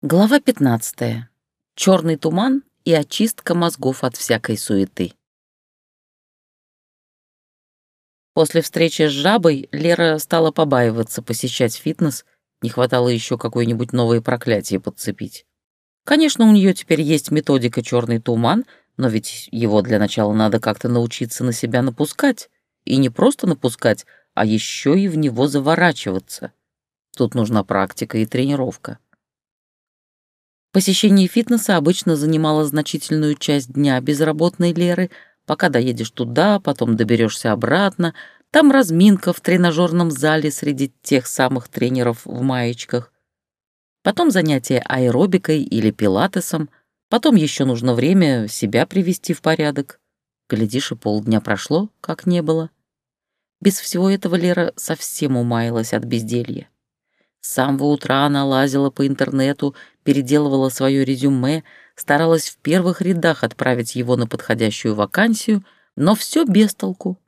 Глава 15. Черный туман и очистка мозгов от всякой суеты. После встречи с жабой Лера стала побаиваться посещать фитнес, не хватало еще какое-нибудь новое проклятие подцепить. Конечно, у нее теперь есть методика «черный туман», но ведь его для начала надо как-то научиться на себя напускать. И не просто напускать, а еще и в него заворачиваться. Тут нужна практика и тренировка. Посещение фитнеса обычно занимало значительную часть дня безработной Леры, пока доедешь туда, потом доберешься обратно, там разминка в тренажерном зале среди тех самых тренеров в маечках, потом занятия аэробикой или пилатесом, потом еще нужно время себя привести в порядок. Глядишь, и полдня прошло, как не было. Без всего этого Лера совсем умаялась от безделья. С самого утра она лазила по интернету, переделывала свое резюме, старалась в первых рядах отправить его на подходящую вакансию, но все без толку.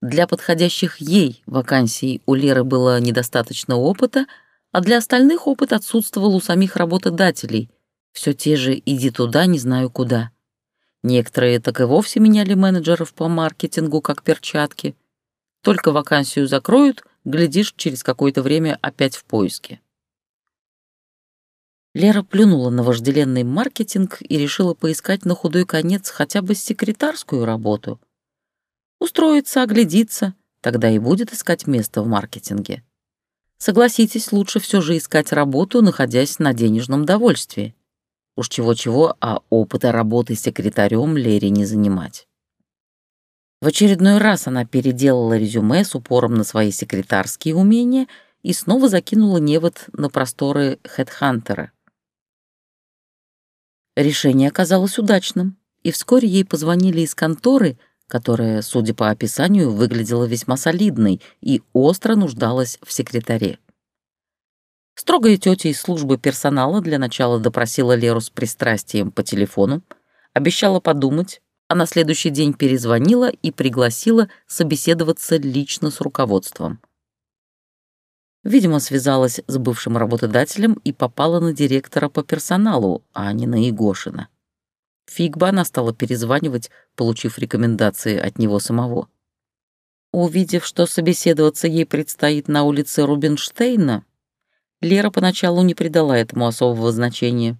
Для подходящих ей вакансий у Леры было недостаточно опыта, а для остальных опыт отсутствовал у самих работодателей. Все те же «иди туда, не знаю куда». Некоторые так и вовсе меняли менеджеров по маркетингу как перчатки. Только вакансию закроют — глядишь, через какое-то время опять в поиске. Лера плюнула на вожделенный маркетинг и решила поискать на худой конец хотя бы секретарскую работу. Устроиться, оглядеться, тогда и будет искать место в маркетинге. Согласитесь, лучше все же искать работу, находясь на денежном довольствии. Уж чего-чего, а опыта работы секретарем Лере не занимать. В очередной раз она переделала резюме с упором на свои секретарские умения и снова закинула невод на просторы хедхантера. Решение оказалось удачным, и вскоре ей позвонили из конторы, которая, судя по описанию, выглядела весьма солидной и остро нуждалась в секретаре. Строгая тетя из службы персонала для начала допросила Леру с пристрастием по телефону, обещала подумать, а на следующий день перезвонила и пригласила собеседоваться лично с руководством. Видимо, связалась с бывшим работодателем и попала на директора по персоналу, а не на Егошина. Фиг бы она стала перезванивать, получив рекомендации от него самого. Увидев, что собеседоваться ей предстоит на улице Рубинштейна, Лера поначалу не придала этому особого значения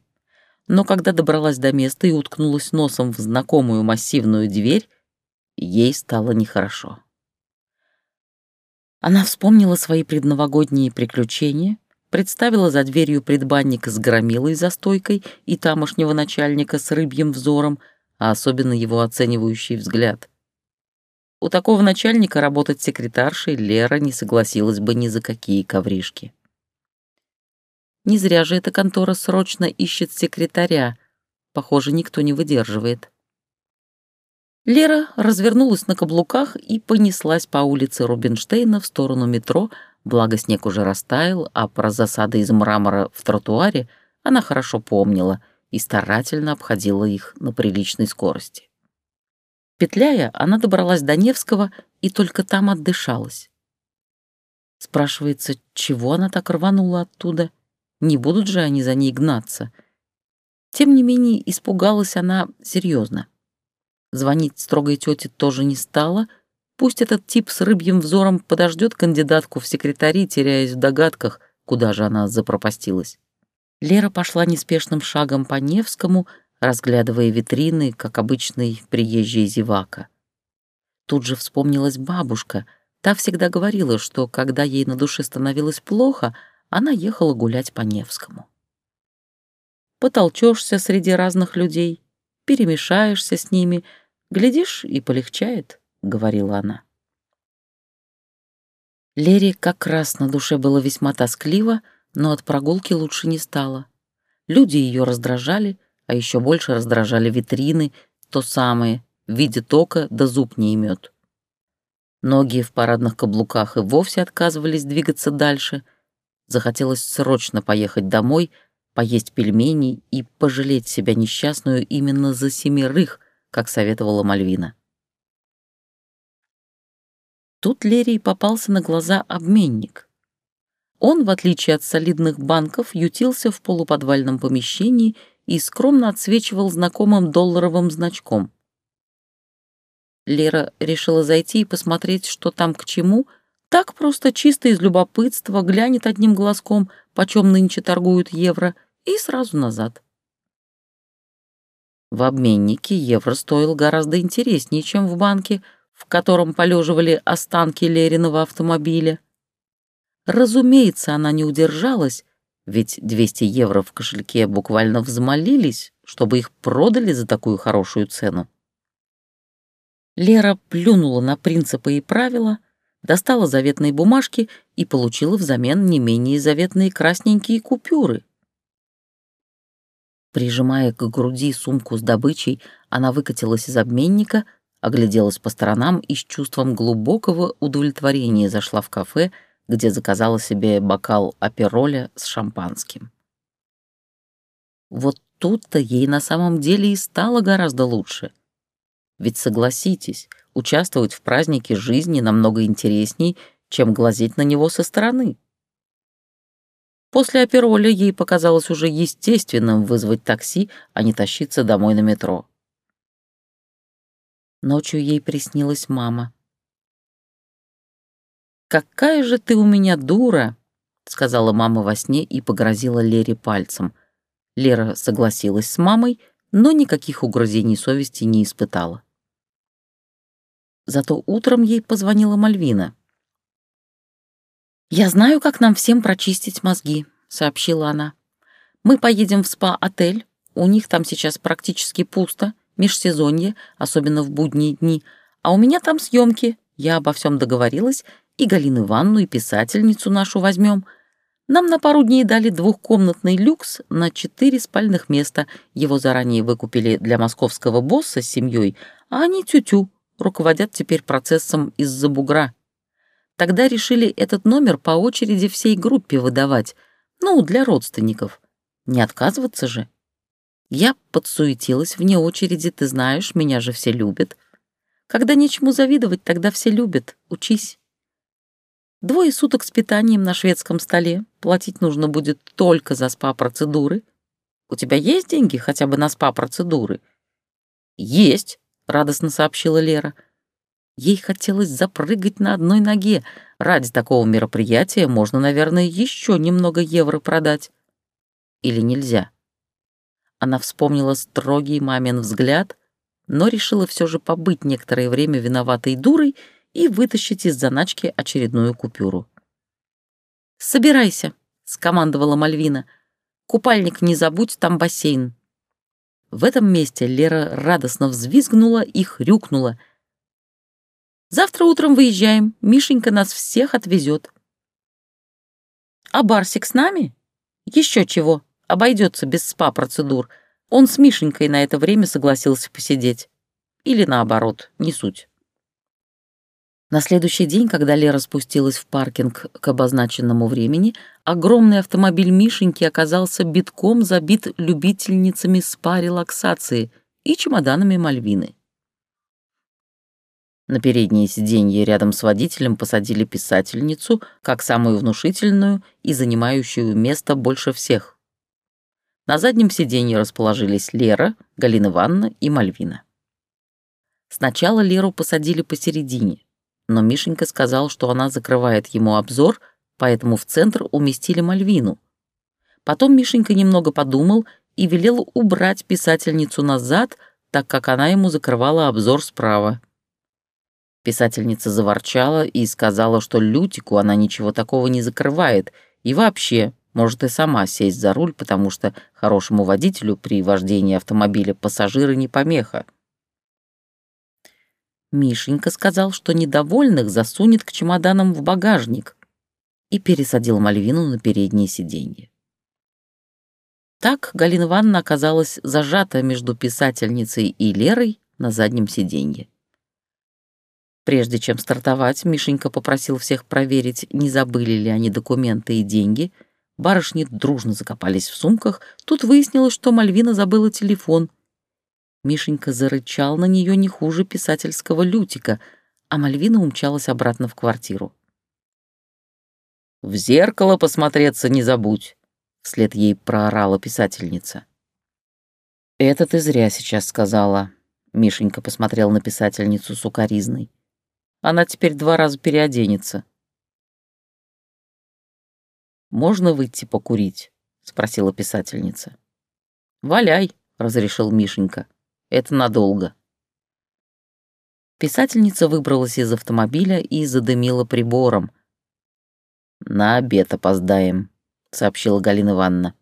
но когда добралась до места и уткнулась носом в знакомую массивную дверь, ей стало нехорошо. Она вспомнила свои предновогодние приключения, представила за дверью предбанника с громилой за стойкой и тамошнего начальника с рыбьим взором, а особенно его оценивающий взгляд. У такого начальника работать секретаршей Лера не согласилась бы ни за какие ковришки. Не зря же эта контора срочно ищет секретаря. Похоже, никто не выдерживает. Лера развернулась на каблуках и понеслась по улице Рубинштейна в сторону метро, благо снег уже растаял, а про засады из мрамора в тротуаре она хорошо помнила и старательно обходила их на приличной скорости. Петляя, она добралась до Невского и только там отдышалась. Спрашивается, чего она так рванула оттуда — не будут же они за ней гнаться. Тем не менее, испугалась она серьезно. Звонить строгой тете тоже не стала. Пусть этот тип с рыбьим взором подождет кандидатку в секретари, теряясь в догадках, куда же она запропастилась. Лера пошла неспешным шагом по Невскому, разглядывая витрины, как обычный приезжий зевака. Тут же вспомнилась бабушка. Та всегда говорила, что когда ей на душе становилось плохо — она ехала гулять по Невскому. Потолчешься среди разных людей, перемешаешься с ними, глядишь, и полегчает, — говорила она. Лере как раз на душе было весьма тоскливо, но от прогулки лучше не стало. Люди ее раздражали, а еще больше раздражали витрины, то самое, в виде тока да зуб не имет. Ноги в парадных каблуках и вовсе отказывались двигаться дальше, Захотелось срочно поехать домой, поесть пельменей и пожалеть себя несчастную именно за семерых, как советовала Мальвина. Тут Лерий попался на глаза обменник. Он, в отличие от солидных банков, ютился в полуподвальном помещении и скромно отсвечивал знакомым долларовым значком. Лера решила зайти и посмотреть, что там к чему, так просто чисто из любопытства глянет одним глазком, почем нынче торгуют евро, и сразу назад. В обменнике евро стоил гораздо интереснее, чем в банке, в котором полеживали останки Лериного автомобиля. Разумеется, она не удержалась, ведь 200 евро в кошельке буквально взмолились, чтобы их продали за такую хорошую цену. Лера плюнула на принципы и правила, достала заветные бумажки и получила взамен не менее заветные красненькие купюры. Прижимая к груди сумку с добычей, она выкатилась из обменника, огляделась по сторонам и с чувством глубокого удовлетворения зашла в кафе, где заказала себе бокал апероля с шампанским. Вот тут-то ей на самом деле и стало гораздо лучше. Ведь согласитесь, участвовать в празднике жизни намного интересней, чем глазеть на него со стороны. После апероля ей показалось уже естественным вызвать такси, а не тащиться домой на метро. Ночью ей приснилась мама. «Какая же ты у меня дура!» — сказала мама во сне и погрозила Лере пальцем. Лера согласилась с мамой, но никаких угрызений совести не испытала. Зато утром ей позвонила Мальвина. «Я знаю, как нам всем прочистить мозги», — сообщила она. «Мы поедем в спа-отель, у них там сейчас практически пусто, межсезонье, особенно в будние дни, а у меня там съемки. Я обо всем договорилась, и Галину Ивановну, и писательницу нашу возьмем. Нам на пару дней дали двухкомнатный люкс на четыре спальных места. Его заранее выкупили для московского босса с семьей, а они тю-тю, руководят теперь процессом из-за бугра. Тогда решили этот номер по очереди всей группе выдавать, ну, для родственников. Не отказываться же. Я подсуетилась вне очереди, ты знаешь, меня же все любят. Когда нечему завидовать, тогда все любят. Учись. Двое суток с питанием на шведском столе. Платить нужно будет только за спа-процедуры. У тебя есть деньги хотя бы на спа-процедуры? Есть, радостно сообщила Лера. Ей хотелось запрыгать на одной ноге. Ради такого мероприятия можно, наверное, еще немного евро продать. Или нельзя? Она вспомнила строгий мамин взгляд, но решила все же побыть некоторое время виноватой дурой и вытащить из заначки очередную купюру. «Собирайся», — скомандовала Мальвина. «Купальник не забудь, там бассейн». В этом месте Лера радостно взвизгнула и хрюкнула. «Завтра утром выезжаем, Мишенька нас всех отвезет». «А Барсик с нами?» «Еще чего, обойдется без спа-процедур. Он с Мишенькой на это время согласился посидеть. Или наоборот, не суть». На следующий день, когда Лера спустилась в паркинг к обозначенному времени, огромный автомобиль Мишеньки оказался битком забит любительницами спа-релаксации и чемоданами Мальвины. На переднее сиденье рядом с водителем посадили писательницу, как самую внушительную и занимающую место больше всех. На заднем сиденье расположились Лера, Галина Ивановна и Мальвина. Сначала Леру посадили посередине, но Мишенька сказал, что она закрывает ему обзор, поэтому в центр уместили Мальвину. Потом Мишенька немного подумал и велел убрать писательницу назад, так как она ему закрывала обзор справа. Писательница заворчала и сказала, что Лютику она ничего такого не закрывает, и вообще может и сама сесть за руль, потому что хорошему водителю при вождении автомобиля пассажиры не помеха. Мишенька сказал, что недовольных засунет к чемоданам в багажник и пересадил Мальвину на переднее сиденье. Так Галина Ивановна оказалась зажата между писательницей и Лерой на заднем сиденье. Прежде чем стартовать, Мишенька попросил всех проверить, не забыли ли они документы и деньги. Барышни дружно закопались в сумках. Тут выяснилось, что Мальвина забыла телефон — Мишенька зарычал на нее не хуже писательского лютика, а Мальвина умчалась обратно в квартиру. В зеркало посмотреться не забудь», — вслед ей проорала писательница. «Это ты зря сейчас сказала», — Мишенька посмотрел на писательницу сукоризной. «Она теперь два раза переоденется». «Можно выйти покурить?» — спросила писательница. «Валяй», — разрешил Мишенька. «Это надолго». Писательница выбралась из автомобиля и задымила прибором. «На обед опоздаем», — сообщила Галина Ивановна.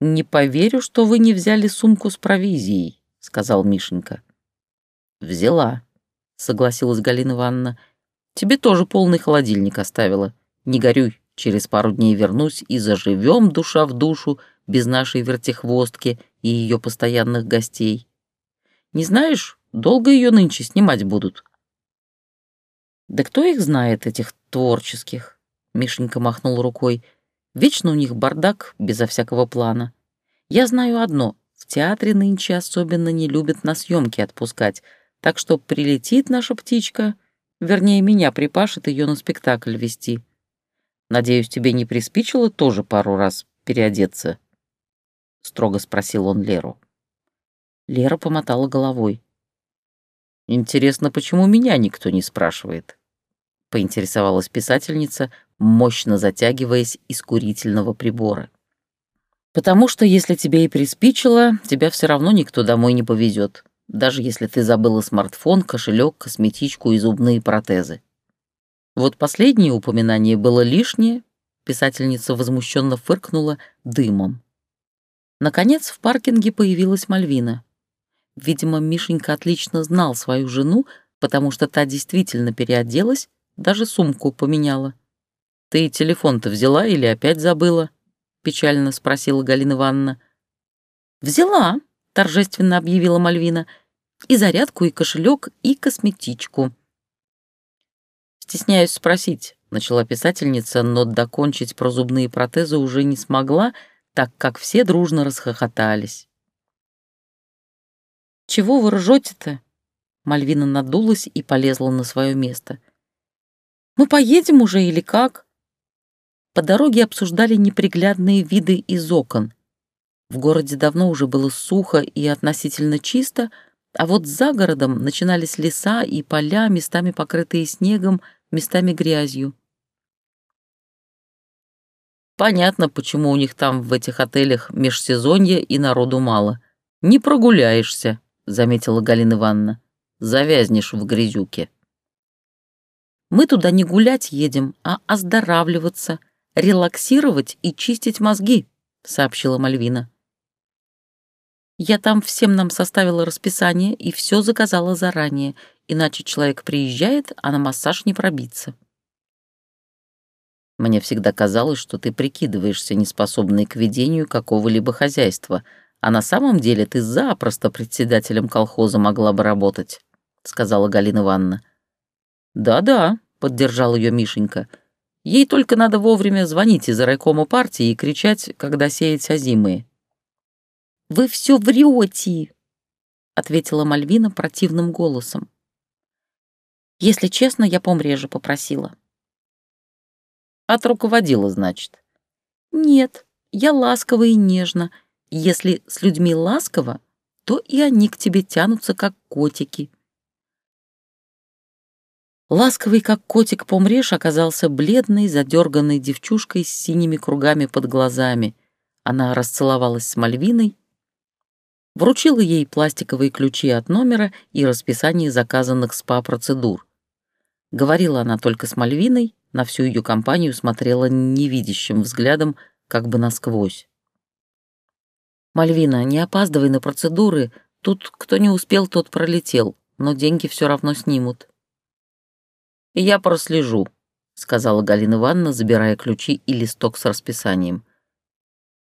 «Не поверю, что вы не взяли сумку с провизией», — сказал Мишенька. «Взяла», — согласилась Галина Ивановна. «Тебе тоже полный холодильник оставила. Не горюй, через пару дней вернусь и заживем душа в душу без нашей вертихвостки и ее постоянных гостей. Не знаешь, долго ее нынче снимать будут?» «Да кто их знает, этих творческих?» Мишенька махнул рукой. Вечно у них бардак, безо всякого плана. Я знаю одно — в театре нынче особенно не любят на съемки отпускать, так что прилетит наша птичка, вернее, меня припашет ее на спектакль вести. Надеюсь, тебе не приспичило тоже пару раз переодеться?» — строго спросил он Леру. Лера помотала головой. «Интересно, почему меня никто не спрашивает?» — поинтересовалась писательница, мощно затягиваясь из курительного прибора. «Потому что если тебе и приспичило, тебя все равно никто домой не повезет, даже если ты забыла смартфон, кошелек, косметичку и зубные протезы. Вот последнее упоминание было лишнее, писательница возмущенно фыркнула дымом. Наконец в паркинге появилась Мальвина. Видимо, Мишенька отлично знал свою жену, потому что та действительно переоделась, даже сумку поменяла. «Ты телефон-то взяла или опять забыла?» — печально спросила Галина Ивановна. «Взяла», — торжественно объявила Мальвина, «и зарядку, и кошелек, и косметичку». «Стесняюсь спросить», — начала писательница, но докончить про зубные протезы уже не смогла, так как все дружно расхохотались. «Чего вы ржете-то?» Мальвина надулась и полезла на свое место. «Мы поедем уже или как?» По дороге обсуждали неприглядные виды из окон. В городе давно уже было сухо и относительно чисто, а вот за городом начинались леса и поля, местами покрытые снегом, местами грязью. Понятно, почему у них там в этих отелях межсезонье и народу мало. Не прогуляешься, заметила Галина Ивановна. Завязнешь в грязюке. Мы туда не гулять едем, а оздоравливаться, релаксировать и чистить мозги», — сообщила Мальвина. «Я там всем нам составила расписание и все заказала заранее, иначе человек приезжает, а на массаж не пробиться». «Мне всегда казалось, что ты прикидываешься неспособной к ведению какого-либо хозяйства, а на самом деле ты запросто председателем колхоза могла бы работать», — сказала Галина Ивановна. «Да-да», — поддержал ее Мишенька, — Ей только надо вовремя звонить из райкома партии и кричать, когда сеять озимые. «Вы все врете!» — ответила Мальвина противным голосом. «Если честно, я помреже попросила». «От руководила, значит?» «Нет, я ласково и нежно. Если с людьми ласково, то и они к тебе тянутся, как котики». Ласковый, как котик помрешь, оказался бледной, задерганной девчушкой с синими кругами под глазами. Она расцеловалась с Мальвиной, вручила ей пластиковые ключи от номера и расписание заказанных СПА-процедур. Говорила она только с Мальвиной, на всю ее компанию смотрела невидящим взглядом, как бы насквозь. «Мальвина, не опаздывай на процедуры, тут кто не успел, тот пролетел, но деньги все равно снимут», «Я прослежу», — сказала Галина Ивановна, забирая ключи и листок с расписанием.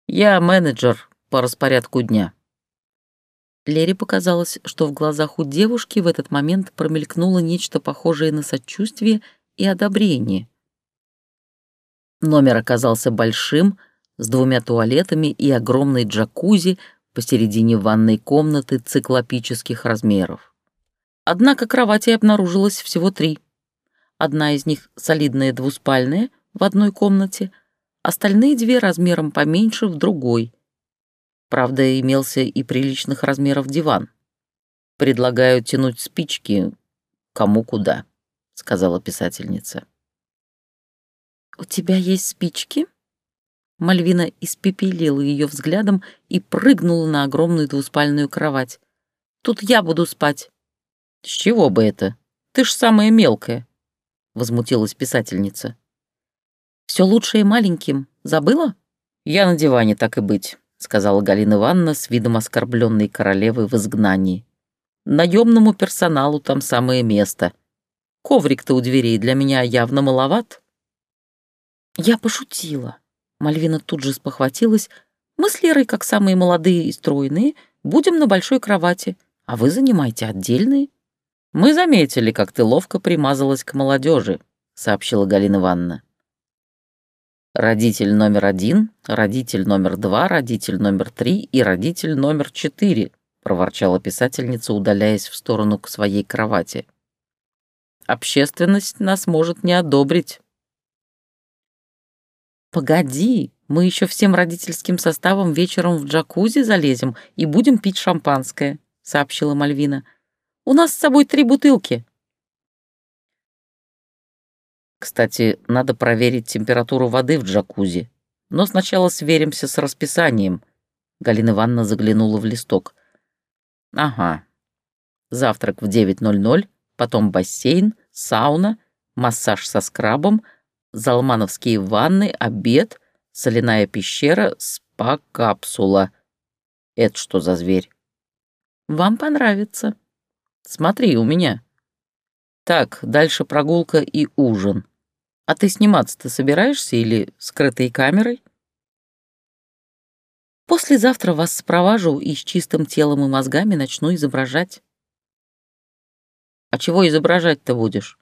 «Я менеджер по распорядку дня». Лере показалось, что в глазах у девушки в этот момент промелькнуло нечто похожее на сочувствие и одобрение. Номер оказался большим, с двумя туалетами и огромной джакузи посередине ванной комнаты циклопических размеров. Однако кровати обнаружилось всего три — Одна из них солидная двуспальная в одной комнате, остальные две размером поменьше в другой. Правда, имелся и приличных размеров диван. Предлагаю тянуть спички кому куда, сказала писательница. «У тебя есть спички?» Мальвина испепелила ее взглядом и прыгнула на огромную двуспальную кровать. «Тут я буду спать». «С чего бы это? Ты ж самая мелкая», — возмутилась писательница. «Все лучшее маленьким. Забыла?» «Я на диване, так и быть», — сказала Галина Ивановна с видом оскорбленной королевы в изгнании. «Наемному персоналу там самое место. Коврик-то у дверей для меня явно маловат». «Я пошутила», Мальвина тут же спохватилась. «Мы с Лерой, как самые молодые и стройные, будем на большой кровати, а вы занимайте отдельные». «Мы заметили, как ты ловко примазалась к молодежи», — сообщила Галина Ивановна. «Родитель номер один, родитель номер два, родитель номер три и родитель номер четыре», — проворчала писательница, удаляясь в сторону к своей кровати. «Общественность нас может не одобрить». «Погоди, мы еще всем родительским составом вечером в джакузи залезем и будем пить шампанское», — сообщила Мальвина. «У нас с собой три бутылки». Кстати, надо проверить температуру воды в джакузи. Но сначала сверимся с расписанием. Галина Ивановна заглянула в листок. Ага. Завтрак в 9.00, потом бассейн, сауна, массаж со скрабом — залмановские ванны, обед, соляная пещера, спа-капсула. Это что за зверь? Вам понравится. Смотри, у меня. Так, дальше прогулка и ужин. А ты сниматься-то собираешься или скрытой камерой? Послезавтра вас спроважу и с чистым телом и мозгами начну изображать. А чего изображать-то будешь?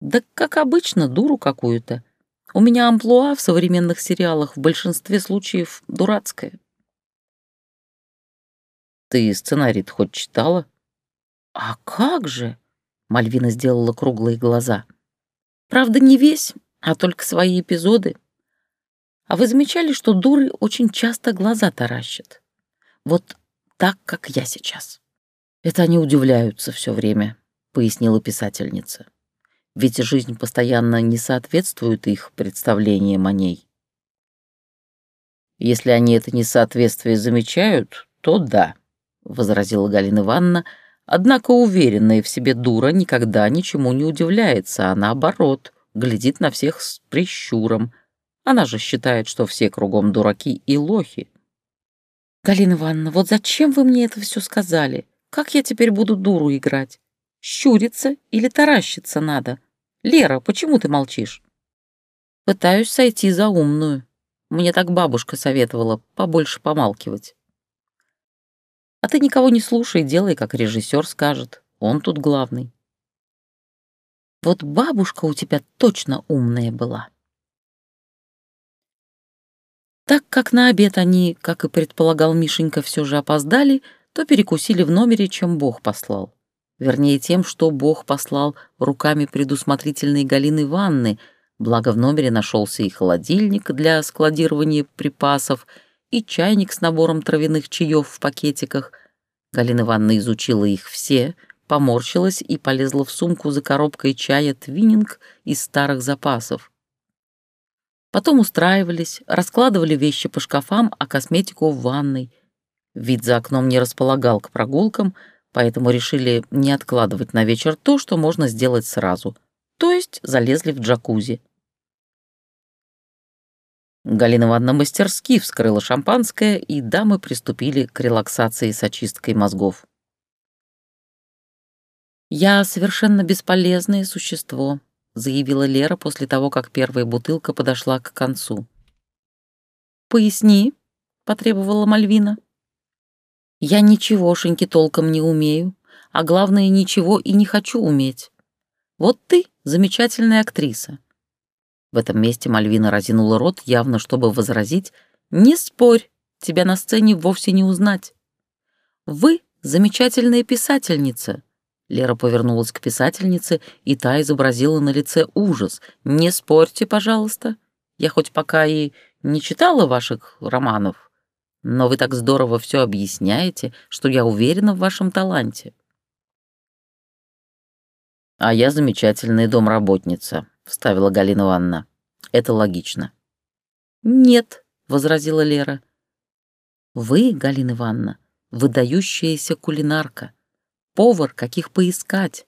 Да как обычно, дуру какую-то. У меня амплуа в современных сериалах в большинстве случаев дурацкое. Ты сценарий хоть читала? А как же? Мальвина сделала круглые глаза. Правда, не весь, а только свои эпизоды. А вы замечали, что дуры очень часто глаза таращат? Вот так, как я сейчас. Это они удивляются все время, пояснила писательница ведь жизнь постоянно не соответствует их представлениям о ней. Если они это несоответствие замечают, то да, — возразила Галина Ивановна, однако уверенная в себе дура никогда ничему не удивляется, а наоборот, глядит на всех с прищуром. Она же считает, что все кругом дураки и лохи. «Галина Ивановна, вот зачем вы мне это все сказали? Как я теперь буду дуру играть? Щуриться или таращиться надо? Лера, почему ты молчишь?» «Пытаюсь сойти за умную. Мне так бабушка советовала побольше помалкивать». «А ты никого не слушай, делай, как режиссер скажет. Он тут главный». «Вот бабушка у тебя точно умная была». Так как на обед они, как и предполагал Мишенька, все же опоздали, то перекусили в номере, чем Бог послал вернее тем, что Бог послал руками предусмотрительной Галины Ванны, благо в номере нашелся и холодильник для складирования припасов, и чайник с набором травяных чаев в пакетиках. Галина Ивановна изучила их все, поморщилась и полезла в сумку за коробкой чая «Твининг» из старых запасов. Потом устраивались, раскладывали вещи по шкафам, а косметику в ванной. Вид за окном не располагал к прогулкам — поэтому решили не откладывать на вечер то, что можно сделать сразу, то есть залезли в джакузи. Галина Ивановна мастерски вскрыла шампанское, и дамы приступили к релаксации с очисткой мозгов. «Я совершенно бесполезное существо», — заявила Лера после того, как первая бутылка подошла к концу. «Поясни», — потребовала Мальвина. Я ничегошеньки толком не умею, а главное, ничего и не хочу уметь. Вот ты замечательная актриса». В этом месте Мальвина разинула рот, явно чтобы возразить «Не спорь, тебя на сцене вовсе не узнать». «Вы замечательная писательница, Лера повернулась к писательнице, и та изобразила на лице ужас. «Не спорьте, пожалуйста. Я хоть пока и не читала ваших романов, но вы так здорово все объясняете, что я уверена в вашем таланте». «А я замечательная домработница», — вставила Галина Ивановна. «Это логично». «Нет», — возразила Лера. «Вы, Галина Ивановна, выдающаяся кулинарка, повар, каких поискать».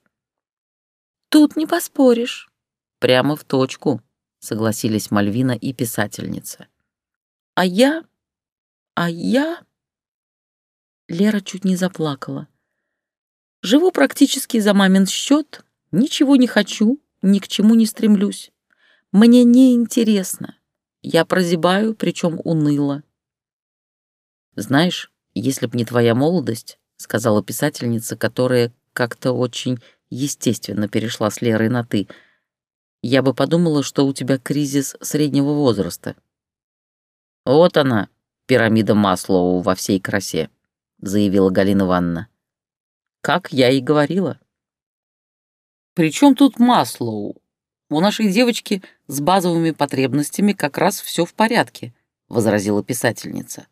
«Тут не поспоришь». «Прямо в точку», — согласились Мальвина и писательница. «А я? А я?» Лера чуть не заплакала. «Живу практически за мамин счет, ничего не хочу, ни к чему не стремлюсь. Мне не интересно. Я прозябаю, причем уныло. «Знаешь, если б не твоя молодость», — сказала писательница, которая как-то очень естественно перешла с Лерой на «ты», я бы подумала, что у тебя кризис среднего возраста. Вот она, пирамида Маслоу во всей красе, заявила Галина Ивановна. Как я и говорила. При чем тут Маслоу? У нашей девочки с базовыми потребностями как раз все в порядке, возразила писательница.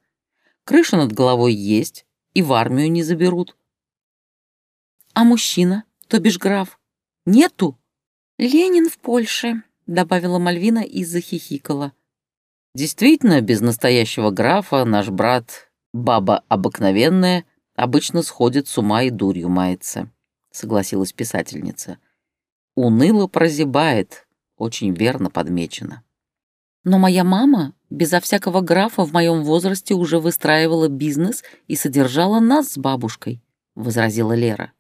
Крыша над головой есть, и в армию не заберут. А мужчина, то бишь граф, нету? Ленин в Польше, добавила Мальвина и захихикала. Действительно, без настоящего графа наш брат, баба обыкновенная, обычно сходит с ума и дурью мается, согласилась писательница. Уныло прозябает, очень верно подмечено. Но моя мама безо всякого графа в моем возрасте уже выстраивала бизнес и содержала нас с бабушкой», — возразила Лера.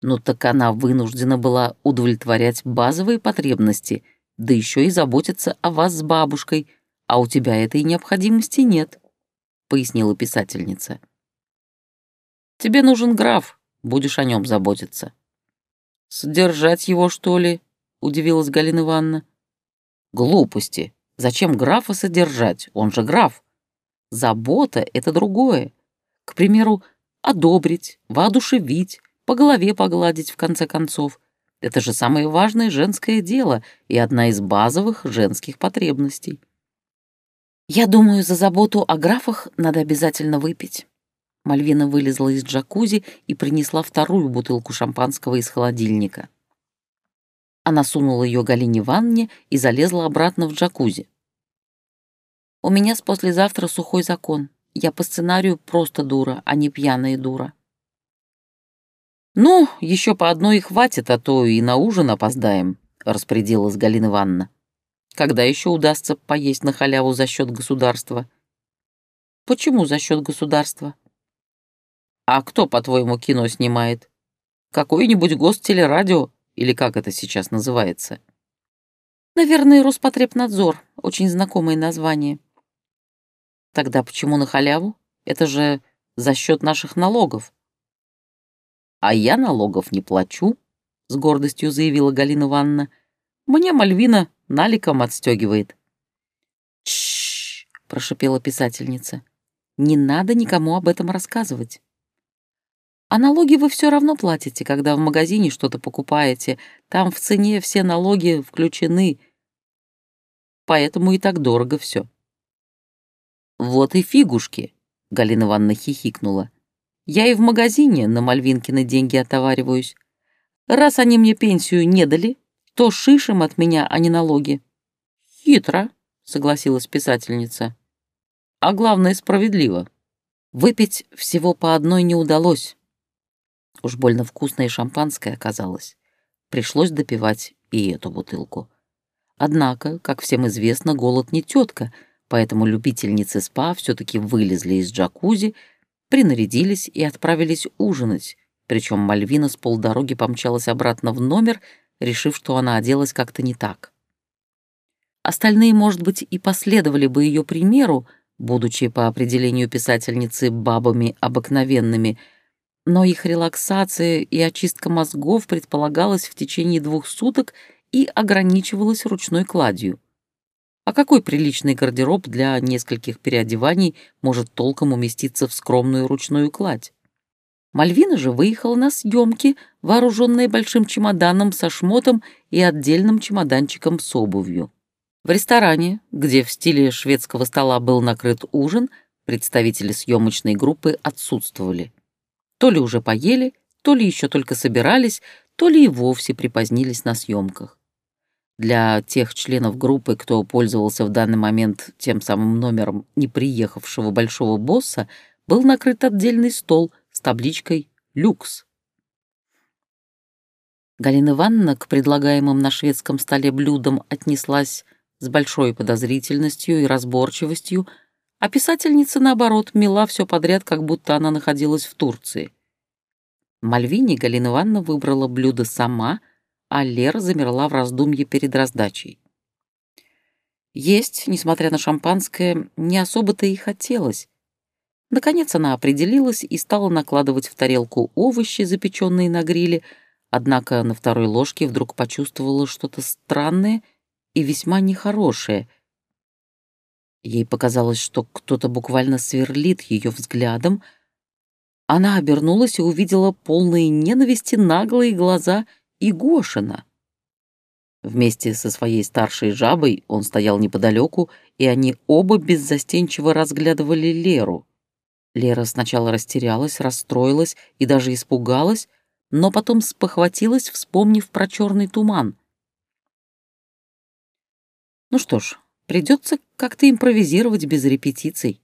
«Ну так она вынуждена была удовлетворять базовые потребности, да еще и заботиться о вас с бабушкой, а у тебя этой необходимости нет», — пояснила писательница. «Тебе нужен граф, будешь о нем заботиться». «Содержать его, что ли?» — удивилась Галина Ивановна. «Глупости. Зачем графа содержать? Он же граф. Забота — это другое. К примеру, одобрить, воодушевить, по голове погладить, в конце концов. Это же самое важное женское дело и одна из базовых женских потребностей. «Я думаю, за заботу о графах надо обязательно выпить». Мальвина вылезла из джакузи и принесла вторую бутылку шампанского из холодильника. Она сунула ее Галине ванне и залезла обратно в джакузи. «У меня с послезавтра сухой закон. Я по сценарию просто дура, а не пьяная дура». «Ну, еще по одной и хватит, а то и на ужин опоздаем», — распорядилась Галина Ивановна. «Когда еще удастся поесть на халяву за счет государства?» «Почему за счет государства?» «А кто, по-твоему, кино снимает? Какое-нибудь гостелерадио или как это сейчас называется?» «Наверное, Роспотребнадзор. Очень знакомое название». «Тогда почему на халяву? Это же за счет наших налогов». «А я налогов не плачу», — с гордостью заявила Галина Ивановна. «Мне Мальвина наликом отстегивает». «Тш-ш-ш», прошипела писательница. «Не надо никому об этом рассказывать». А налоги вы все равно платите, когда в магазине что-то покупаете. Там в цене все налоги включены. Поэтому и так дорого все. Вот и фигушки, Галина Ивановна хихикнула. Я и в магазине на Мальвинкины деньги отовариваюсь. Раз они мне пенсию не дали, то шишим от меня, а не налоги. Хитро, согласилась писательница. А главное, справедливо. Выпить всего по одной не удалось. Уж больно вкусное шампанское оказалось. Пришлось допивать и эту бутылку. Однако, как всем известно, голод не тетка, поэтому любительницы спа все-таки вылезли из джакузи, принарядились и отправились ужинать, причем Мальвина с полдороги помчалась обратно в номер, решив, что она оделась как-то не так. Остальные, может быть, и последовали бы ее примеру, будучи по определению писательницы бабами обыкновенными — но их релаксация и очистка мозгов предполагалась в течение двух суток и ограничивалась ручной кладью. А какой приличный гардероб для нескольких переодеваний может толком уместиться в скромную ручную кладь? Мальвина же выехала на съемки, вооруженная большим чемоданом со шмотом и отдельным чемоданчиком с обувью. В ресторане, где в стиле шведского стола был накрыт ужин, представители съемочной группы отсутствовали. То ли уже поели, то ли еще только собирались, то ли и вовсе припозднились на съемках. Для тех членов группы, кто пользовался в данный момент тем самым номером неприехавшего большого босса, был накрыт отдельный стол с табличкой «Люкс». Галина Ивановна к предлагаемым на шведском столе блюдам отнеслась с большой подозрительностью и разборчивостью, а писательница, наоборот, мила все подряд, как будто она находилась в Турции. Мальвине Галина Ивановна выбрала блюдо сама, а Лера замерла в раздумье перед раздачей. Есть, несмотря на шампанское, не особо-то и хотелось. Наконец она определилась и стала накладывать в тарелку овощи, запеченные на гриле, однако на второй ложке вдруг почувствовала что-то странное и весьма нехорошее. Ей показалось, что кто-то буквально сверлит ее взглядом. Она обернулась и увидела полные ненависти наглые глаза Игошина. Вместе со своей старшей жабой он стоял неподалеку, и они оба беззастенчиво разглядывали Леру. Лера сначала растерялась, расстроилась и даже испугалась, но потом спохватилась, вспомнив про черный туман. Ну что ж, придется как-то импровизировать без репетиций.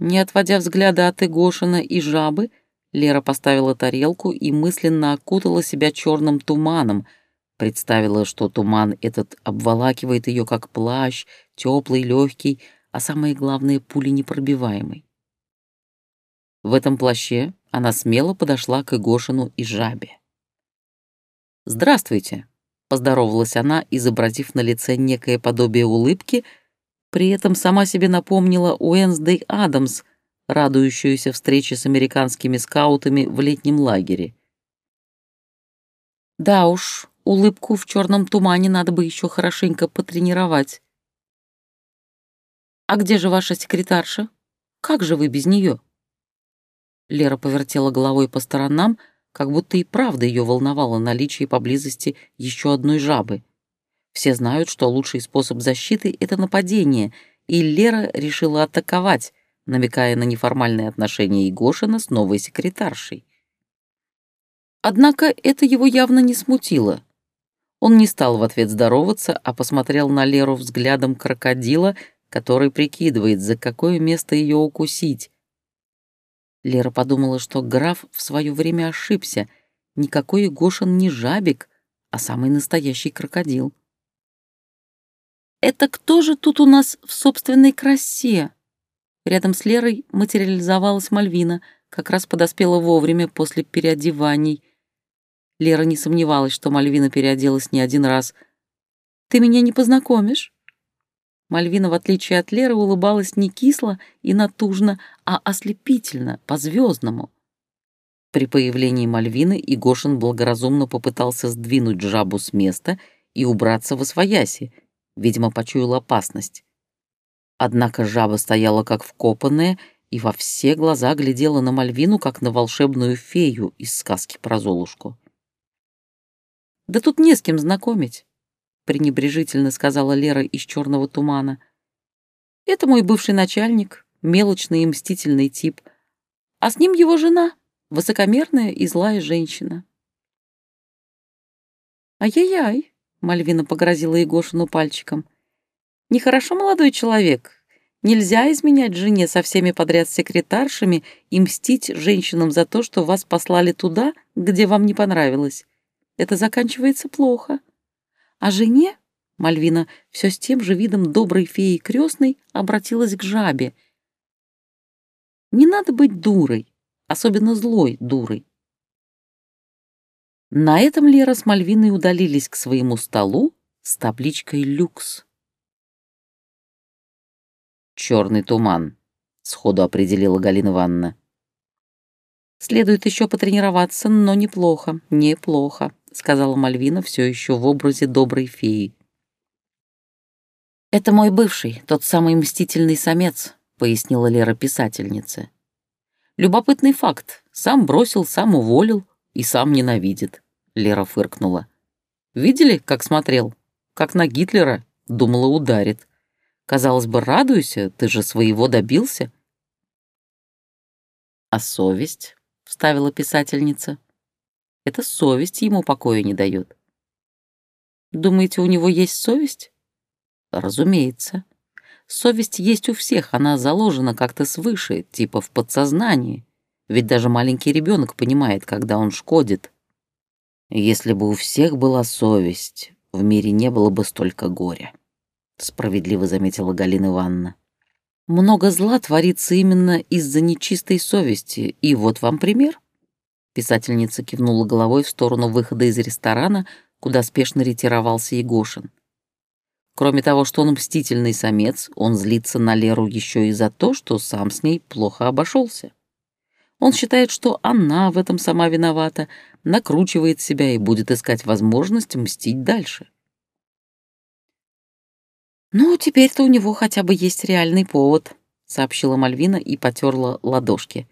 Не отводя взгляда от Игошина и жабы, Лера поставила тарелку и мысленно окутала себя черным туманом, представила, что туман этот обволакивает ее как плащ, теплый, легкий, а самое главное, пули непробиваемый. В этом плаще она смело подошла к Игошину и жабе. «Здравствуйте», Поздоровалась она, изобразив на лице некое подобие улыбки, при этом сама себе напомнила Уэнсдей Адамс, радующуюся встрече с американскими скаутами в летнем лагере. Да уж, улыбку в черном тумане надо бы еще хорошенько потренировать. «А где же ваша секретарша? Как же вы без нее?» Лера повертела головой по сторонам, как будто и правда ее волновало наличие поблизости еще одной жабы. Все знают, что лучший способ защиты — это нападение, и Лера решила атаковать, намекая на неформальные отношения Егошина с новой секретаршей. Однако это его явно не смутило. Он не стал в ответ здороваться, а посмотрел на Леру взглядом крокодила, который прикидывает, за какое место ее укусить, Лера подумала, что граф в свое время ошибся. Никакой Гошин не жабик, а самый настоящий крокодил. «Это кто же тут у нас в собственной красе?» Рядом с Лерой материализовалась Мальвина, как раз подоспела вовремя после переодеваний. Лера не сомневалась, что Мальвина переоделась не один раз. «Ты меня не познакомишь?» Мальвина, в отличие от Леры, улыбалась не кисло и натужно, а ослепительно, по-звездному. При появлении Мальвины Игошин благоразумно попытался сдвинуть жабу с места и убраться во свояси, видимо, почуял опасность. Однако жаба стояла как вкопанная и во все глаза глядела на Мальвину, как на волшебную фею из сказки про Золушку. «Да тут не с кем знакомить пренебрежительно сказала Лера из черного тумана. Это мой бывший начальник, мелочный и мстительный тип, а с ним его жена, высокомерная и злая женщина. «Ай-яй-яй!» — Мальвина погрозила Егошину пальчиком. «Нехорошо, молодой человек. Нельзя изменять жене со всеми подряд секретаршами и мстить женщинам за то, что вас послали туда, где вам не понравилось. Это заканчивается плохо. А жене Мальвина все с тем же видом доброй феи крестной обратилась к жабе. Не надо быть дурой, особенно злой дурой. На этом Лера с Мальвиной удалились к своему столу с табличкой «Люкс». «Черный туман», — сходу определила Галина Ивановна. «Следует еще потренироваться, но неплохо, неплохо», — сказала Мальвина все еще в образе доброй феи. «Это мой бывший, тот самый мстительный самец», — пояснила Лера писательнице. Любопытный факт. Сам бросил, сам уволил и сам ненавидит. Лера фыркнула. Видели, как смотрел? Как на Гитлера. Думала, ударит. Казалось бы, радуйся, ты же своего добился. А совесть, вставила писательница. Это совесть ему покоя не дает. Думаете, у него есть совесть? Разумеется. Совесть есть у всех, она заложена как-то свыше, типа в подсознании. Ведь даже маленький ребенок понимает, когда он шкодит. Если бы у всех была совесть, в мире не было бы столько горя, справедливо заметила Галина Ивановна. Много зла творится именно из-за нечистой совести, и вот вам пример. Писательница кивнула головой в сторону выхода из ресторана, куда спешно ретировался Егошин. Кроме того, что он мстительный самец, он злится на Леру еще и за то, что сам с ней плохо обошелся. Он считает, что она в этом сама виновата, накручивает себя и будет искать возможность мстить дальше. «Ну, теперь-то у него хотя бы есть реальный повод», — сообщила Мальвина и потерла ладошки.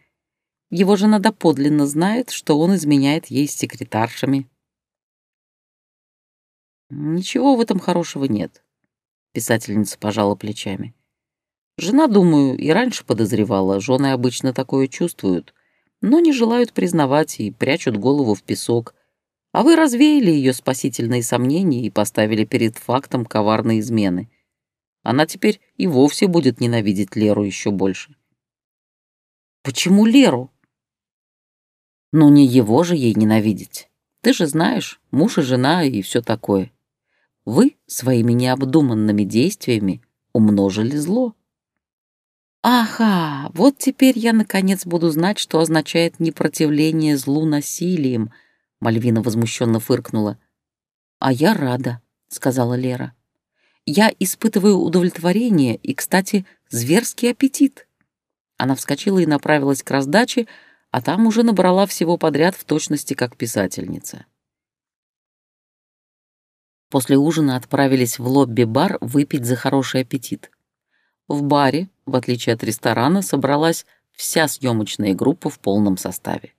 «Его жена доподлинно знает, что он изменяет ей с секретаршами». «Ничего в этом хорошего нет. Писательница пожала плечами. Жена, думаю, и раньше подозревала, жены обычно такое чувствуют, но не желают признавать и прячут голову в песок. А вы развеяли ее спасительные сомнения и поставили перед фактом коварной измены. Она теперь и вовсе будет ненавидеть Леру еще больше. Почему Леру? Ну, не его же ей ненавидеть. Ты же знаешь, муж и жена и все такое. Вы своими необдуманными действиями умножили зло. Ага, вот теперь я наконец буду знать, что означает непротивление злу насилием, Мальвина возмущенно фыркнула. А я рада, сказала Лера. Я испытываю удовлетворение и, кстати, зверский аппетит. Она вскочила и направилась к раздаче, а там уже набрала всего подряд в точности как писательница. После ужина отправились в лобби-бар выпить за хороший аппетит. В баре, в отличие от ресторана, собралась вся съемочная группа в полном составе.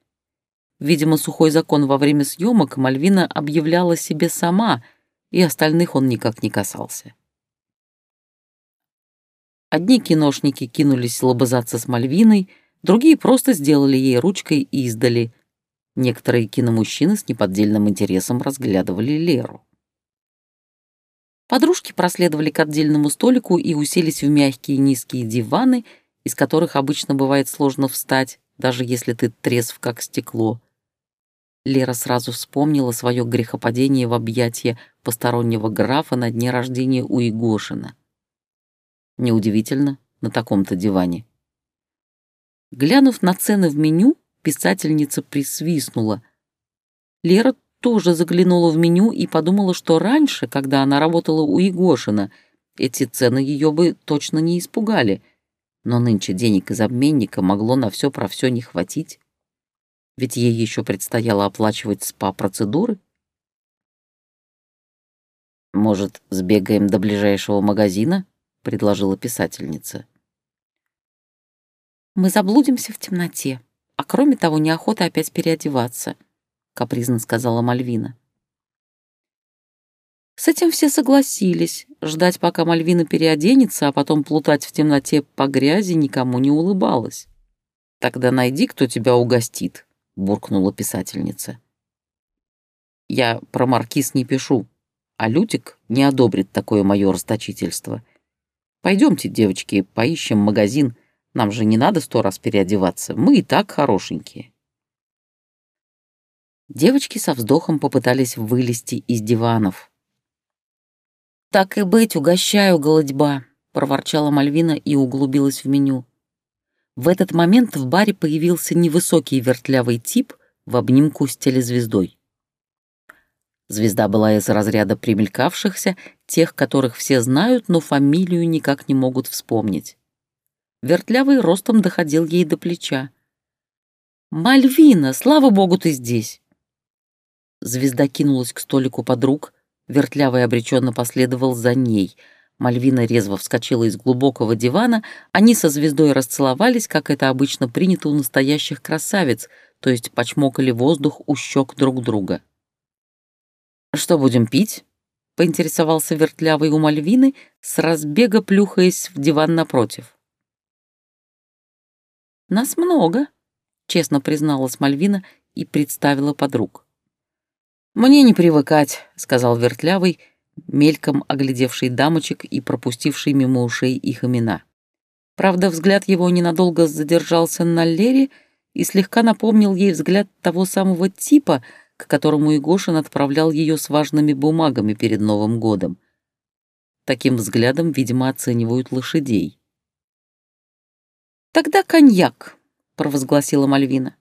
Видимо, сухой закон во время съемок Мальвина объявляла себе сама, и остальных он никак не касался. Одни киношники кинулись лобызаться с Мальвиной, другие просто сделали ей ручкой и издали. Некоторые киномужчины с неподдельным интересом разглядывали Леру. Подружки проследовали к отдельному столику и уселись в мягкие низкие диваны, из которых обычно бывает сложно встать, даже если ты трезв как стекло. Лера сразу вспомнила свое грехопадение в объятия постороннего графа на дне рождения у Игошина. Неудивительно, на таком-то диване. Глянув на цены в меню, писательница присвистнула. Лера тоже заглянула в меню и подумала, что раньше, когда она работала у Егошина, эти цены ее бы точно не испугали. Но нынче денег из обменника могло на все про все не хватить. Ведь ей еще предстояло оплачивать СПА-процедуры. «Может, сбегаем до ближайшего магазина?» — предложила писательница. «Мы заблудимся в темноте, а кроме того, неохота опять переодеваться», капризно сказала Мальвина. С этим все согласились. Ждать, пока Мальвина переоденется, а потом плутать в темноте по грязи никому не улыбалось. «Тогда найди, кто тебя угостит», — буркнула писательница. «Я про маркиз не пишу, а Лютик не одобрит такое мое расточительство. Пойдемте, девочки, поищем магазин. Нам же не надо сто раз переодеваться, мы и так хорошенькие». Девочки со вздохом попытались вылезти из диванов. «Так и быть, угощаю, голодьба», — проворчала Мальвина и углубилась в меню. В этот момент в баре появился невысокий вертлявый тип в обнимку с телезвездой. Звезда была из разряда примелькавшихся, тех, которых все знают, но фамилию никак не могут вспомнить. Вертлявый ростом доходил ей до плеча. «Мальвина, слава богу, ты здесь!» Звезда кинулась к столику подруг, вертлявый обреченно последовал за ней. Мальвина резво вскочила из глубокого дивана, они со звездой расцеловались, как это обычно принято у настоящих красавиц, то есть почмокали воздух у щек друг друга. «Что будем пить?» — поинтересовался вертлявый у Мальвины, с разбега плюхаясь в диван напротив. «Нас много», — честно призналась Мальвина и представила подруг. «Мне не привыкать», — сказал вертлявый, — мельком оглядевший дамочек и пропустивший мимо ушей их имена. Правда, взгляд его ненадолго задержался на Лере и слегка напомнил ей взгляд того самого типа, к которому Игошин отправлял ее с важными бумагами перед Новым годом. Таким взглядом, видимо, оценивают лошадей. «Тогда коньяк», — провозгласила Мальвина.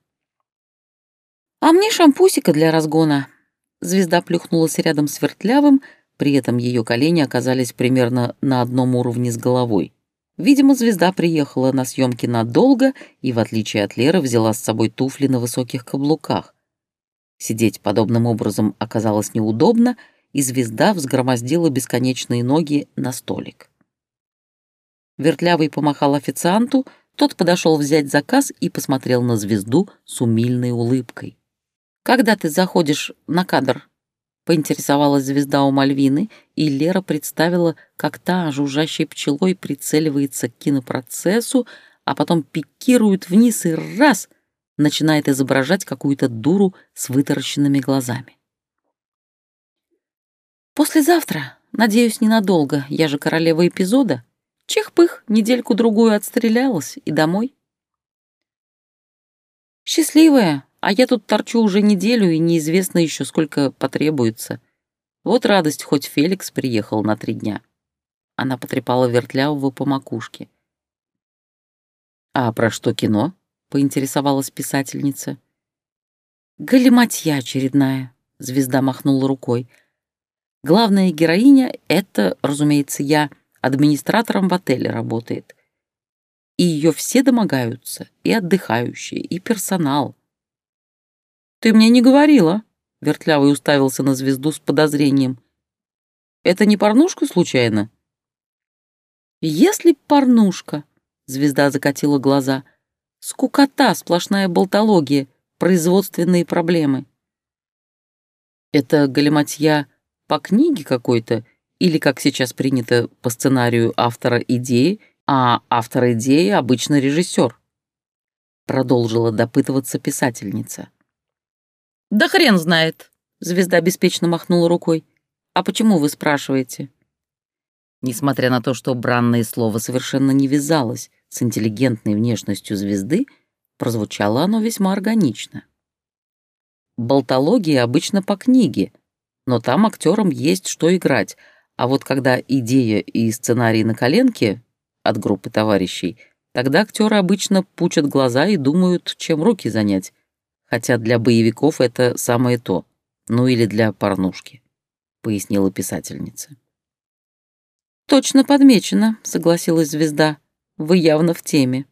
«А мне шампусика для разгона». Звезда плюхнулась рядом с Вертлявым, при этом ее колени оказались примерно на одном уровне с головой. Видимо, звезда приехала на съемки надолго и, в отличие от Леры, взяла с собой туфли на высоких каблуках. Сидеть подобным образом оказалось неудобно, и звезда взгромоздила бесконечные ноги на столик. Вертлявый помахал официанту, тот подошел взять заказ и посмотрел на звезду с умильной улыбкой. «Когда ты заходишь на кадр?» Поинтересовалась звезда у Мальвины, и Лера представила, как та жужжащей пчелой прицеливается к кинопроцессу, а потом пикирует вниз и раз начинает изображать какую-то дуру с вытаращенными глазами. «Послезавтра, надеюсь, ненадолго, я же королева эпизода. Чех-пых, недельку-другую отстрелялась и домой». «Счастливая, а я тут торчу уже неделю, и неизвестно еще, сколько потребуется. Вот радость, хоть Феликс приехал на три дня. Она потрепала Вертлявого по макушке. «А про что кино?» — поинтересовалась писательница. «Галиматья очередная», — звезда махнула рукой. «Главная героиня — это, разумеется, я, администратором в отеле работает. И ее все домогаются, и отдыхающие, и персонал. «Ты мне не говорила», — Вертлявый уставился на звезду с подозрением. «Это не порнушка случайно?» «Если порнушка», — звезда закатила глаза, — «скукота, сплошная болтология, производственные проблемы». «Это галиматья по книге какой-то или, как сейчас принято, по сценарию автора идеи, а автор идеи обычно режиссер?» Продолжила допытываться писательница. «Да хрен знает», — звезда беспечно махнула рукой. «А почему вы спрашиваете?» Несмотря на то, что бранное слово совершенно не вязалось с интеллигентной внешностью звезды, прозвучало оно весьма органично. Болтология обычно по книге, но там актерам есть что играть, а вот когда идея и сценарий на коленке от группы товарищей, тогда актеры обычно пучат глаза и думают, чем руки занять — хотя для боевиков это самое то, ну или для порнушки», — пояснила писательница. «Точно подмечено», — согласилась звезда. «Вы явно в теме».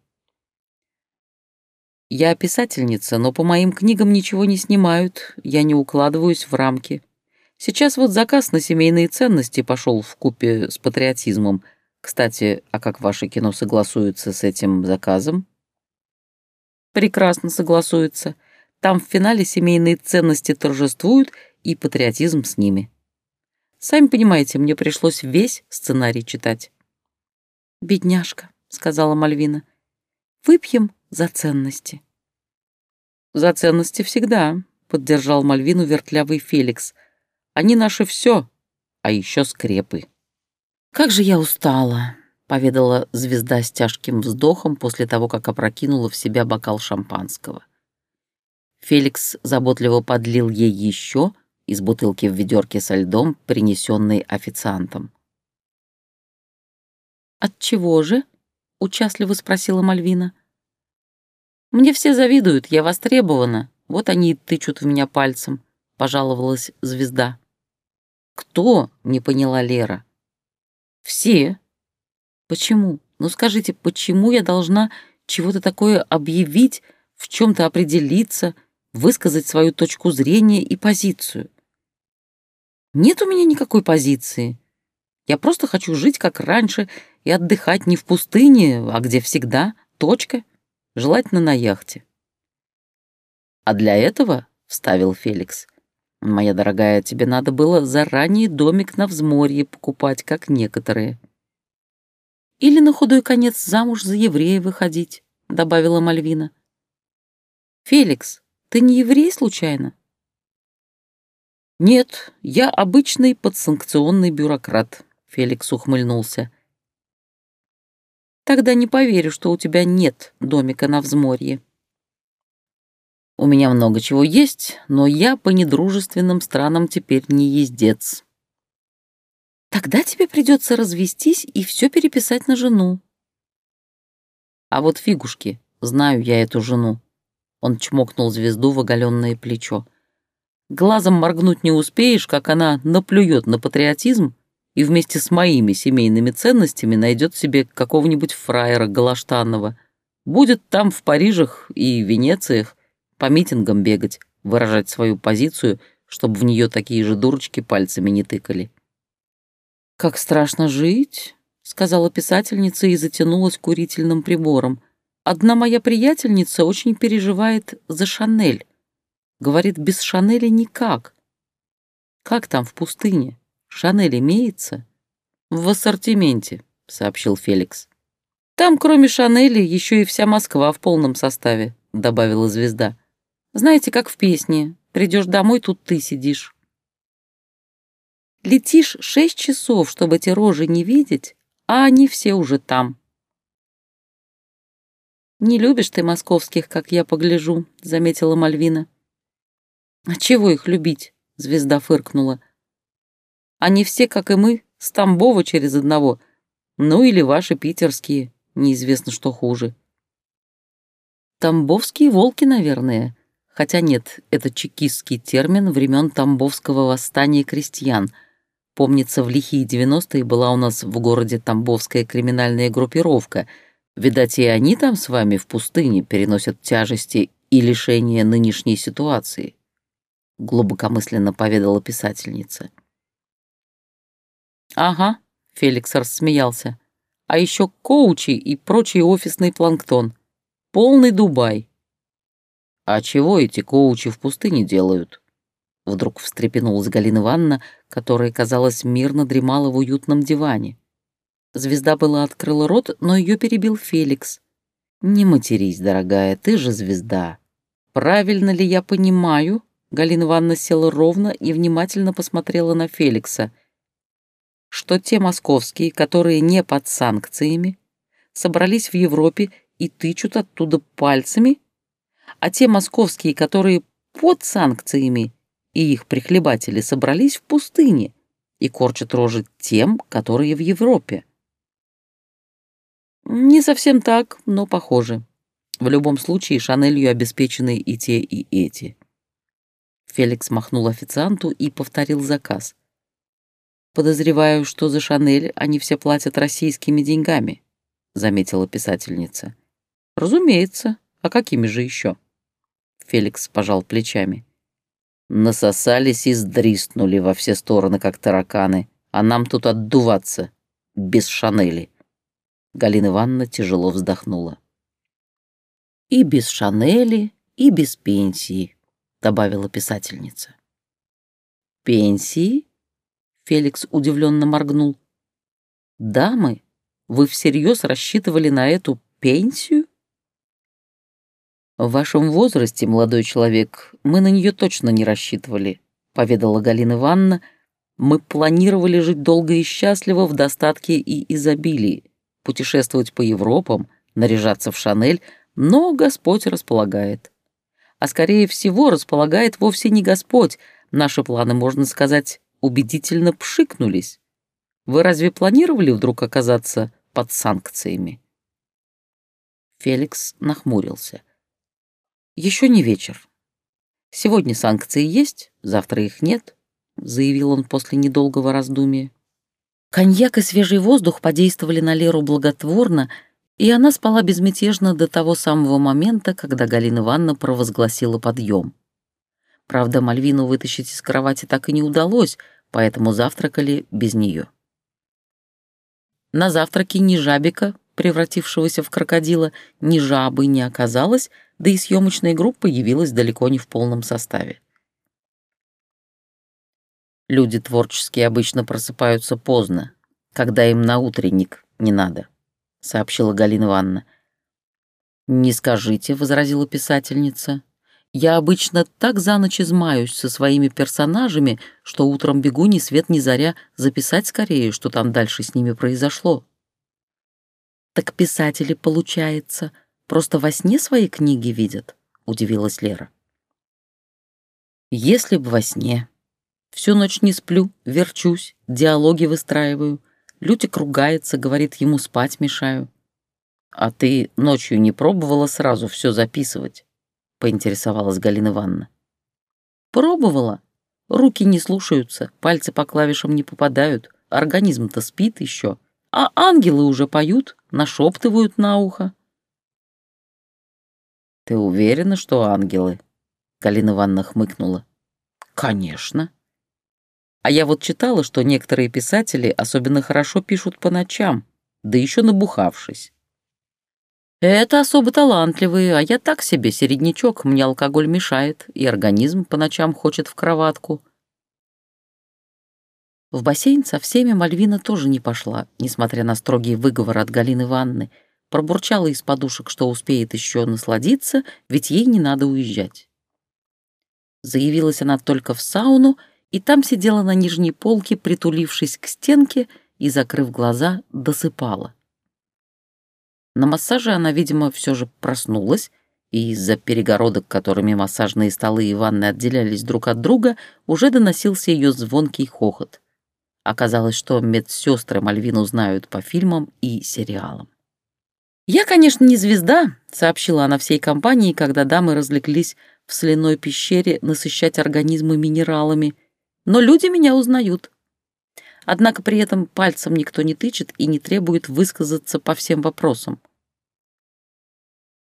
«Я писательница, но по моим книгам ничего не снимают, я не укладываюсь в рамки. Сейчас вот заказ на семейные ценности пошел в купе с патриотизмом. Кстати, а как ваше кино согласуется с этим заказом?» «Прекрасно согласуется. Там в финале семейные ценности торжествуют и патриотизм с ними. Сами понимаете, мне пришлось весь сценарий читать. «Бедняжка», — сказала Мальвина, — «выпьем за ценности». «За ценности всегда», — поддержал Мальвину вертлявый Феликс. «Они наше все, а еще скрепы». «Как же я устала», — поведала звезда с тяжким вздохом после того, как опрокинула в себя бокал шампанского. Феликс заботливо подлил ей еще из бутылки в ведерке со льдом, принесенной официантом. «От чего же?» — участливо спросила Мальвина. «Мне все завидуют, я востребована. Вот они и тычут в меня пальцем», — пожаловалась звезда. «Кто?» — не поняла Лера. «Все». «Почему? Ну скажите, почему я должна чего-то такое объявить, в чем-то определиться, высказать свою точку зрения и позицию. Нет у меня никакой позиции. Я просто хочу жить как раньше и отдыхать не в пустыне, а где всегда, точка, желательно на яхте». «А для этого, — вставил Феликс, — моя дорогая, тебе надо было заранее домик на взморье покупать, как некоторые». «Или на худой конец замуж за еврея выходить», — добавила Мальвина. «Феликс, ты не еврей случайно?» «Нет, я обычный подсанкционный бюрократ», — Феликс ухмыльнулся. «Тогда не поверю, что у тебя нет домика на взморье». «У меня много чего есть, но я по недружественным странам теперь не ездец». «Тогда тебе придется развестись и все переписать на жену». «А вот фигушки, знаю я эту жену». Он чмокнул звезду в оголенное плечо. Глазом моргнуть не успеешь, как она наплюет на патриотизм и вместе с моими семейными ценностями найдет себе какого-нибудь фраера Галаштанова. Будет там в Парижах и Венециях по митингам бегать, выражать свою позицию, чтобы в нее такие же дурочки пальцами не тыкали. «Как страшно жить», — сказала писательница и затянулась курительным прибором. «Одна моя приятельница очень переживает за Шанель. Говорит, без Шанели никак. Как там в пустыне? Шанель имеется? В ассортименте, сообщил Феликс. Там, кроме Шанели, еще и вся Москва в полном составе, добавила звезда. Знаете, как в песне. Придешь домой, тут ты сидишь. Летишь шесть часов, чтобы эти рожи не видеть, а они все уже там. «Не любишь ты московских, как я погляжу», — заметила Мальвина. «А чего их любить?» — звезда фыркнула. «Они все, как и мы, с Тамбова через одного. Ну или ваши питерские, неизвестно, что хуже». «Тамбовские волки, наверное», хотя нет, это чекистский термин времен Тамбовского восстания крестьян. Помнится, в лихие девяностые была у нас в городе Тамбовская криминальная группировка. Видать, и они там с вами в пустыне переносят тяжести и лишения нынешней ситуации. — глубокомысленно поведала писательница. «Ага», — Феликс рассмеялся. «А еще коучи и прочий офисный планктон. Полный Дубай». «А чего эти коучи в пустыне делают?» Вдруг встрепенулась Галина Ивановна, которая, казалось, мирно дремала в уютном диване. Звезда была открыла рот, но ее перебил Феликс. «Не матерись, дорогая, ты же звезда. Правильно ли я понимаю?» Галина Ивановна села ровно и внимательно посмотрела на Феликса. Что те московские, которые не под санкциями, собрались в Европе и тычут оттуда пальцами, а те московские, которые под санкциями и их прихлебатели собрались в пустыне и корчат рожи тем, которые в Европе. Не совсем так, но похоже. В любом случае Шанелью обеспечены и те, и эти. Феликс махнул официанту и повторил заказ. «Подозреваю, что за Шанель они все платят российскими деньгами», — заметила писательница. «Разумеется. А какими же еще?» Феликс пожал плечами. «Насосались и сдристнули во все стороны, как тараканы, а нам тут отдуваться, без Шанели». Галина Ивановна тяжело вздохнула. «И без Шанели, и без пенсии», добавила писательница. «Пенсии?» — Феликс удивленно моргнул. «Дамы, вы всерьез рассчитывали на эту пенсию?» «В вашем возрасте, молодой человек, мы на нее точно не рассчитывали», — поведала Галина Ивановна. «Мы планировали жить долго и счастливо в достатке и изобилии, путешествовать по Европам, наряжаться в Шанель, но Господь располагает а скорее всего располагает вовсе не Господь. Наши планы, можно сказать, убедительно пшикнулись. Вы разве планировали вдруг оказаться под санкциями?» Феликс нахмурился. «Еще не вечер. Сегодня санкции есть, завтра их нет», — заявил он после недолгого раздумия. Коньяк и свежий воздух подействовали на Леру благотворно, и она спала безмятежно до того самого момента, когда Галина Ивановна провозгласила подъем. Правда, Мальвину вытащить из кровати так и не удалось, поэтому завтракали без нее. На завтраке ни жабика, превратившегося в крокодила, ни жабы не оказалось, да и съемочная группа явилась далеко не в полном составе. Люди творческие обычно просыпаются поздно, когда им на утренник не надо, сообщила Галина Ивановна. Не скажите, возразила писательница. Я обычно так за ночь измаюсь со своими персонажами, что утром бегу ни свет ни заря записать скорее, что там дальше с ними произошло. Так писатели, получается, просто во сне свои книги видят, удивилась Лера. Если б во сне. Всю ночь не сплю, верчусь, диалоги выстраиваю. Лютик ругается, говорит, ему спать мешаю. А ты ночью не пробовала сразу все записывать? Поинтересовалась Галина Ивановна. Пробовала. Руки не слушаются, пальцы по клавишам не попадают, организм-то спит еще, а ангелы уже поют, нашептывают на ухо. «Ты уверена, что ангелы?» Галина Ивановна хмыкнула. «Конечно. А я вот читала, что некоторые писатели особенно хорошо пишут по ночам, да еще набухавшись. Это особо талантливые, а я так себе середнячок, мне алкоголь мешает, и организм по ночам хочет в кроватку. В бассейн со всеми Мальвина тоже не пошла, несмотря на строгий выговор от Галины Ванны. Пробурчала из подушек, что успеет еще насладиться, ведь ей не надо уезжать. Заявилась она только в сауну, и там сидела на нижней полке, притулившись к стенке и, закрыв глаза, досыпала. На массаже она, видимо, все же проснулась, и из-за перегородок, которыми массажные столы и ванны отделялись друг от друга, уже доносился ее звонкий хохот. Оказалось, что медсестры Мальвину знают по фильмам и сериалам. «Я, конечно, не звезда», — сообщила она всей компании, когда дамы развлеклись в соляной пещере насыщать организмы минералами, «но люди меня узнают. Однако при этом пальцем никто не тычет и не требует высказаться по всем вопросам.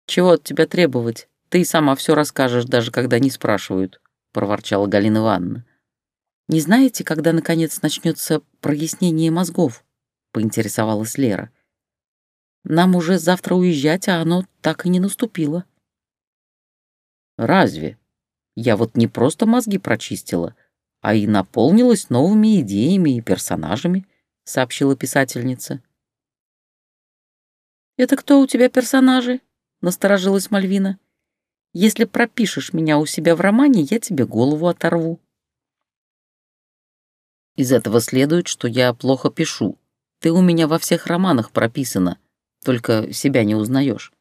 «Чего от тебя требовать? Ты и сама все расскажешь, даже когда не спрашивают», — проворчала Галина Ивановна. «Не знаете, когда, наконец, начнется прояснение мозгов?» — поинтересовалась Лера. «Нам уже завтра уезжать, а оно так и не наступило». «Разве? Я вот не просто мозги прочистила, а и наполнилась новыми идеями и персонажами», — сообщила писательница. «Это кто у тебя персонажи?» — насторожилась Мальвина. «Если пропишешь меня у себя в романе, я тебе голову оторву». «Из этого следует, что я плохо пишу. Ты у меня во всех романах прописана, только себя не узнаешь.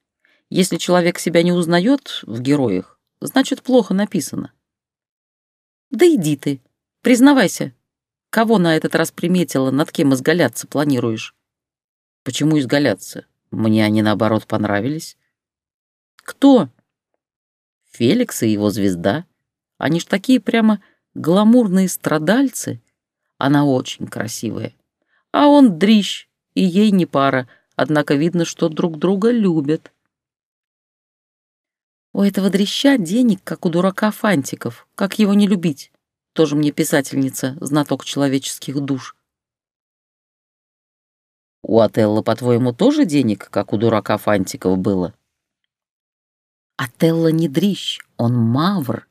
Если человек себя не узнает в героях, значит, плохо написано». «Да иди ты», Признавайся, кого на этот раз приметила, над кем изгаляться планируешь? Почему изгаляться? Мне они, наоборот, понравились. Кто? Феликс и его звезда. Они ж такие прямо гламурные страдальцы. Она очень красивая. А он дрищ, и ей не пара, однако видно, что друг друга любят. У этого дрища денег, как у дурака фантиков. Как его не любить? Тоже мне писательница, знаток человеческих душ. У Отелла, по-твоему, тоже денег, как у дурака Фантиков было? Отелло не дрищ, он мавр.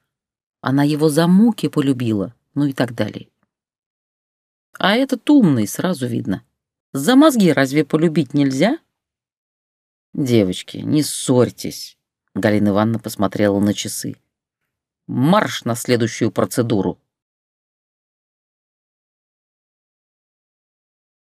Она его за муки полюбила, ну и так далее. А этот умный, сразу видно. За мозги разве полюбить нельзя? Девочки, не ссорьтесь. Галина Ивановна посмотрела на часы. Марш на следующую процедуру.